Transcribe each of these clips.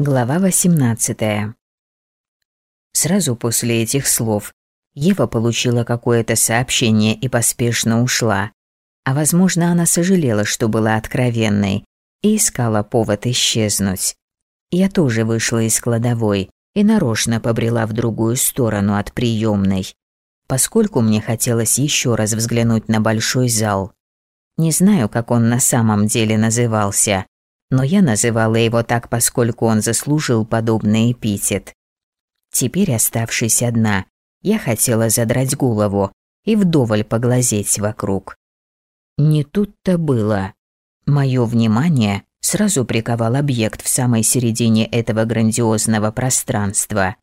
Глава 18. Сразу после этих слов Ева получила какое-то сообщение и поспешно ушла. А возможно, она сожалела, что была откровенной, и искала повод исчезнуть. Я тоже вышла из кладовой и нарочно побрела в другую сторону от приемной, поскольку мне хотелось еще раз взглянуть на большой зал. Не знаю, как он на самом деле назывался, но я называла его так, поскольку он заслужил подобный эпитет. Теперь, оставшись одна, я хотела задрать голову и вдоволь поглазеть вокруг. Не тут-то было. Мое внимание сразу приковал объект в самой середине этого грандиозного пространства.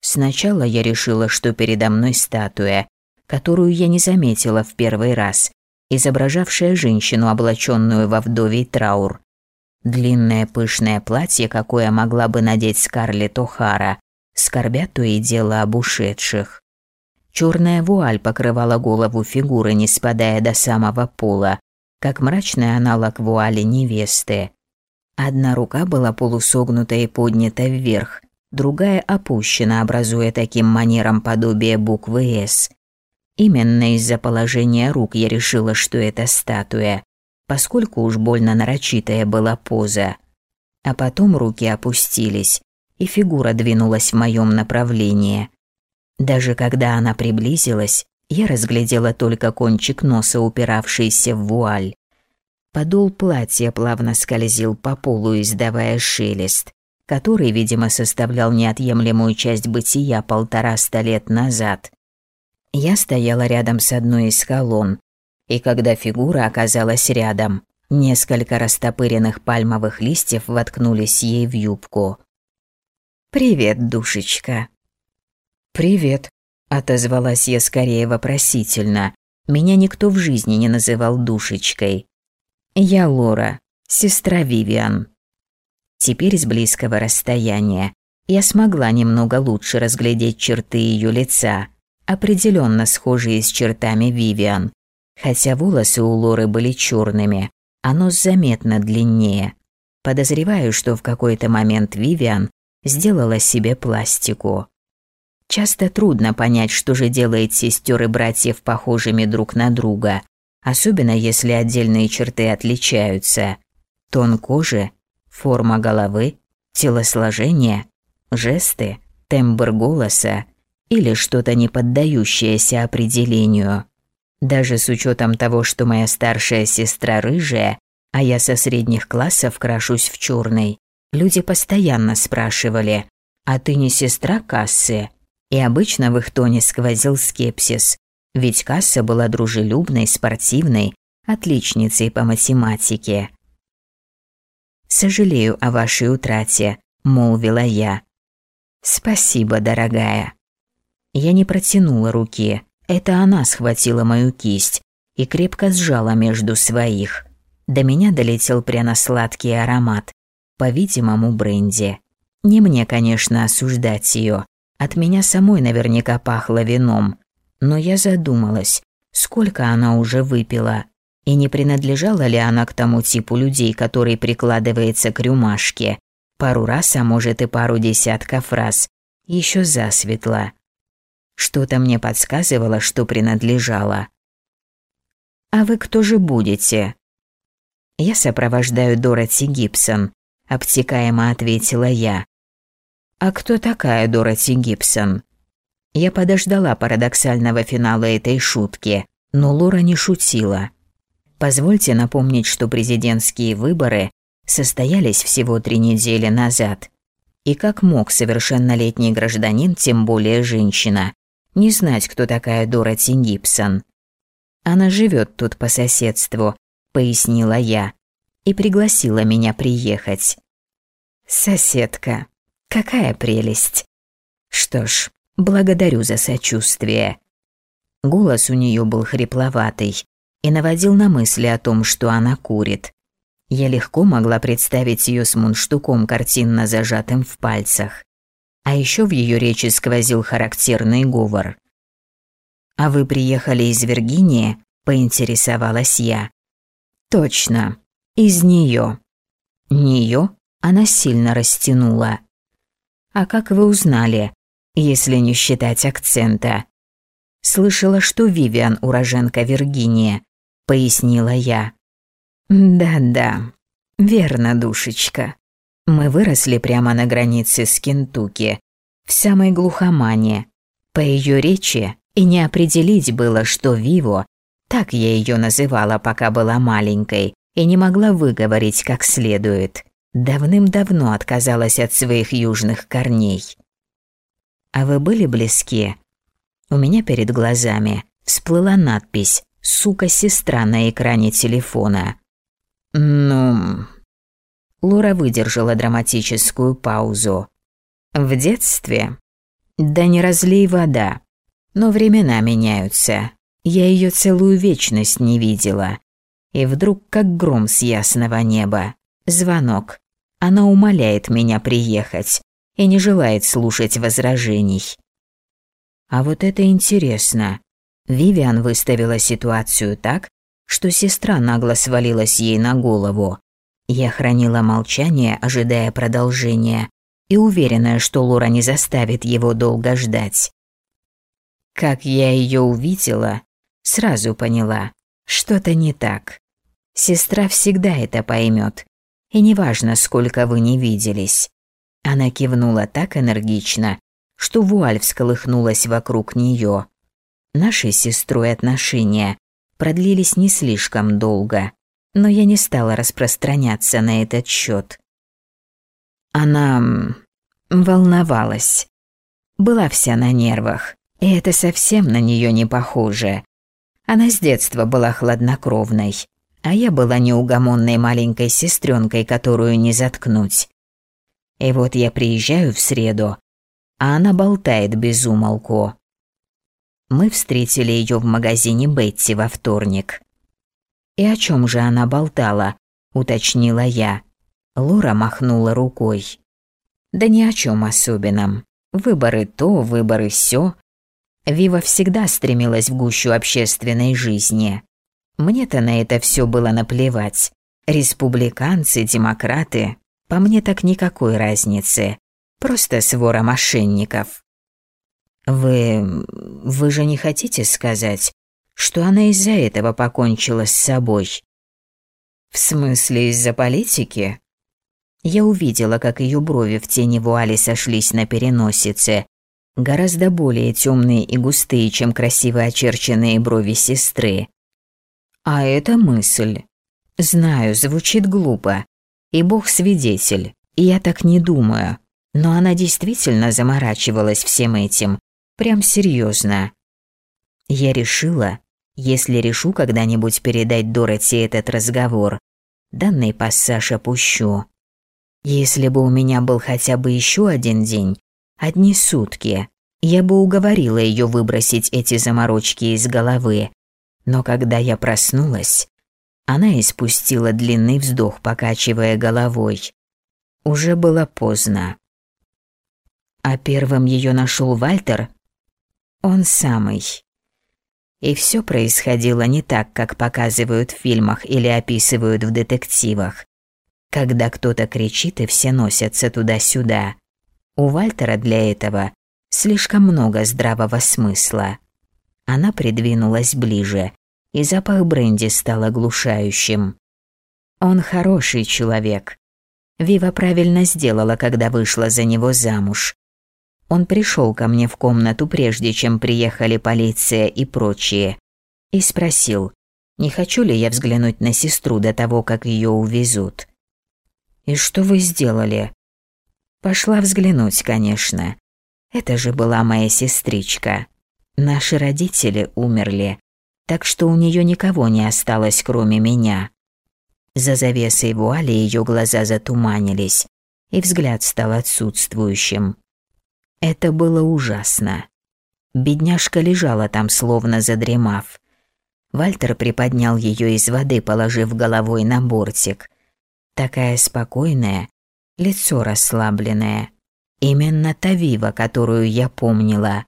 Сначала я решила, что передо мной статуя, которую я не заметила в первый раз, изображавшая женщину, облаченную во вдовий траур, Длинное пышное платье, какое могла бы надеть Скарлетт О'Хара, скорбя то и дело об ушедших. Черная вуаль покрывала голову фигуры, не спадая до самого пола, как мрачный аналог вуали невесты. Одна рука была полусогнута и поднята вверх, другая опущена, образуя таким манером подобие буквы «С». Именно из-за положения рук я решила, что это статуя поскольку уж больно нарочитая была поза. А потом руки опустились, и фигура двинулась в моем направлении. Даже когда она приблизилась, я разглядела только кончик носа, упиравшийся в вуаль. Подол платья плавно скользил по полу, издавая шелест, который, видимо, составлял неотъемлемую часть бытия полтораста лет назад. Я стояла рядом с одной из колонн, и когда фигура оказалась рядом, несколько растопыренных пальмовых листьев воткнулись ей в юбку. «Привет, душечка». «Привет», – отозвалась я скорее вопросительно. Меня никто в жизни не называл душечкой. «Я Лора, сестра Вивиан». Теперь с близкого расстояния я смогла немного лучше разглядеть черты ее лица, определенно схожие с чертами Вивиан, Хотя волосы у Лоры были черными, а нос заметно длиннее. Подозреваю, что в какой-то момент Вивиан сделала себе пластику. Часто трудно понять, что же делает сестер и братьев похожими друг на друга, особенно если отдельные черты отличаются. Тон кожи, форма головы, телосложение, жесты, тембр голоса или что-то не поддающееся определению. Даже с учетом того, что моя старшая сестра рыжая, а я со средних классов крашусь в черный, люди постоянно спрашивали, «А ты не сестра Кассы?» И обычно в их тоне сквозил скепсис, ведь Касса была дружелюбной, спортивной, отличницей по математике. «Сожалею о вашей утрате», – молвила я. «Спасибо, дорогая». Я не протянула руки, это она схватила мою кисть и крепко сжала между своих. До меня долетел пряно-сладкий аромат, по-видимому, бренди. Не мне, конечно, осуждать ее. От меня самой наверняка пахло вином. Но я задумалась, сколько она уже выпила. И не принадлежала ли она к тому типу людей, который прикладывается к рюмашке. Пару раз, а может и пару десятков раз. Еще засветло. Что-то мне подсказывало, что принадлежало. «А вы кто же будете?» «Я сопровождаю Дороти Гибсон», – обтекаемо ответила я. «А кто такая Дороти Гибсон?» Я подождала парадоксального финала этой шутки, но Лора не шутила. Позвольте напомнить, что президентские выборы состоялись всего три недели назад. И как мог совершеннолетний гражданин, тем более женщина, не знать, кто такая Дороти Гибсон. Она живет тут по соседству, пояснила я, и пригласила меня приехать. Соседка, какая прелесть. Что ж, благодарю за сочувствие. Голос у нее был хрипловатый и наводил на мысли о том, что она курит. Я легко могла представить ее с мундштуком, картинно зажатым в пальцах. А еще в ее речи сквозил характерный говор. «А вы приехали из Виргинии?» – поинтересовалась я. «Точно. Из нее». «Нее?» Она сильно растянула. «А как вы узнали, если не считать акцента?» «Слышала, что Вивиан уроженка Виргинии», — пояснила я. «Да-да, верно, душечка. Мы выросли прямо на границе с Кентукки, в самой глухомане. По ее речи и не определить было, что Виво, так я ее называла, пока была маленькой, и не могла выговорить как следует. Давным-давно отказалась от своих южных корней. А вы были близки? У меня перед глазами всплыла надпись «Сука-сестра» на экране телефона. Ну... Лора выдержала драматическую паузу. В детстве? Да не разлей вода. Но времена меняются. Я ее целую вечность не видела. И вдруг, как гром с ясного неба, звонок. Она умоляет меня приехать и не желает слушать возражений. А вот это интересно. Вивиан выставила ситуацию так, что сестра нагло свалилась ей на голову. Я хранила молчание, ожидая продолжения, и уверенная, что Лора не заставит его долго ждать. Как я ее увидела, сразу поняла, что-то не так. Сестра всегда это поймет, и неважно, сколько вы не виделись. Она кивнула так энергично, что вуаль всколыхнулась вокруг нее. Наши с сестрой отношения продлились не слишком долго, но я не стала распространяться на этот счет. Она волновалась. Была вся на нервах. И это совсем на нее не похоже. Она с детства была хладнокровной, а я была неугомонной маленькой сестренкой, которую не заткнуть. И вот я приезжаю в среду, а она болтает без умолку. Мы встретили ее в магазине Бетти во вторник. «И о чем же она болтала?» – уточнила я. Лора махнула рукой. «Да ни о чем особенном. Выборы то, выборы сё. Вива всегда стремилась в гущу общественной жизни. Мне-то на это все было наплевать. Республиканцы, демократы, по мне так никакой разницы. Просто свора мошенников. Вы... вы же не хотите сказать, что она из-за этого покончила с собой? В смысле, из-за политики? Я увидела, как ее брови в тени вуали сошлись на переносице, гораздо более темные и густые, чем красиво очерченные брови сестры. А это мысль. Знаю, звучит глупо. И Бог свидетель, и я так не думаю. Но она действительно заморачивалась всем этим. Прям серьезно. Я решила, если решу когда-нибудь передать Дороти этот разговор, данный пассаж опущу. Если бы у меня был хотя бы еще один день, Одни сутки. Я бы уговорила ее выбросить эти заморочки из головы. Но когда я проснулась, она испустила длинный вздох, покачивая головой. Уже было поздно. А первым ее нашел Вальтер? Он самый. И все происходило не так, как показывают в фильмах или описывают в детективах. Когда кто-то кричит и все носятся туда-сюда. У Вальтера для этого слишком много здравого смысла. Она придвинулась ближе, и запах бренди стал оглушающим. Он хороший человек. Вива правильно сделала, когда вышла за него замуж. Он пришел ко мне в комнату, прежде чем приехали полиция и прочие, и спросил, не хочу ли я взглянуть на сестру до того, как ее увезут. «И что вы сделали?» Пошла взглянуть, конечно. Это же была моя сестричка. Наши родители умерли, так что у нее никого не осталось, кроме меня. За завесой вуали ее глаза затуманились, и взгляд стал отсутствующим. Это было ужасно. Бедняжка лежала там, словно задремав. Вальтер приподнял ее из воды, положив головой на бортик. Такая спокойная, лицо расслабленное. Именно та Вива, которую я помнила.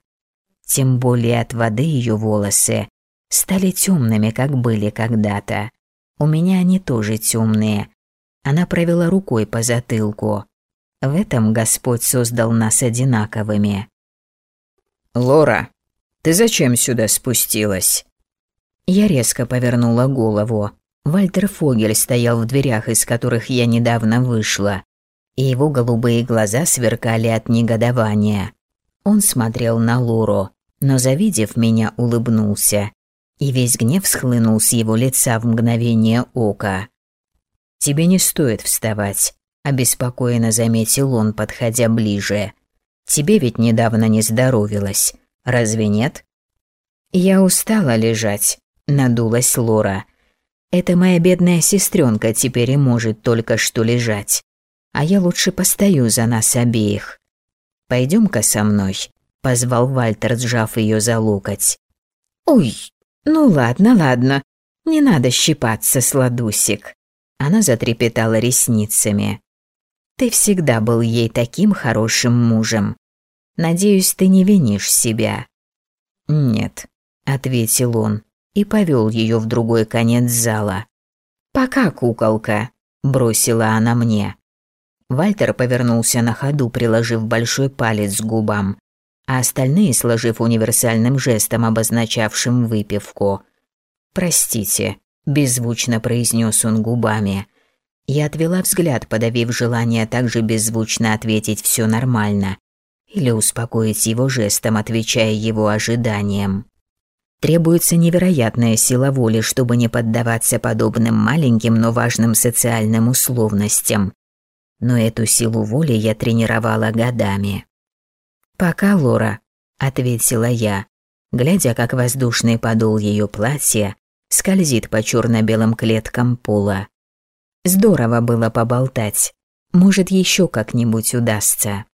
Тем более от воды ее волосы стали темными, как были когда-то. У меня они тоже темные, Она провела рукой по затылку. В этом Господь создал нас одинаковыми. «Лора, ты зачем сюда спустилась?» Я резко повернула голову. Вальтер Фогель стоял в дверях, из которых я недавно вышла, и его голубые глаза сверкали от негодования. Он смотрел на Лору, но, завидев меня, улыбнулся, и весь гнев схлынул с его лица в мгновение ока. «Тебе не стоит вставать», – обеспокоенно заметил он, подходя ближе. «Тебе ведь недавно не здоровилось, разве нет?» «Я устала лежать», – надулась Лора. «Это моя бедная сестренка теперь и может только что лежать, а я лучше постою за нас обеих. Пойдем-ка со мной», – позвал Вальтер, сжав ее за локоть. «Ой, ну ладно, ладно, не надо щипаться, сладусик». Она затрепетала ресницами. «Ты всегда был ей таким хорошим мужем. Надеюсь, ты не винишь себя». «Нет», — ответил он и повел ее в другой конец зала. «Пока, куколка», — бросила она мне. Вальтер повернулся на ходу, приложив большой палец к губам, а остальные сложив универсальным жестом, обозначавшим выпивку. «Простите», беззвучно произнес он губами. Я отвела взгляд, подавив желание также беззвучно ответить «все нормально» или успокоить его жестом, отвечая его ожиданиям. Требуется невероятная сила воли, чтобы не поддаваться подобным маленьким, но важным социальным условностям. Но эту силу воли я тренировала годами. «Пока, Лора», — ответила я, глядя, как воздушный подол ее платья скользит по черно-белым клеткам пола. Здорово было поболтать. Может, еще как-нибудь удастся.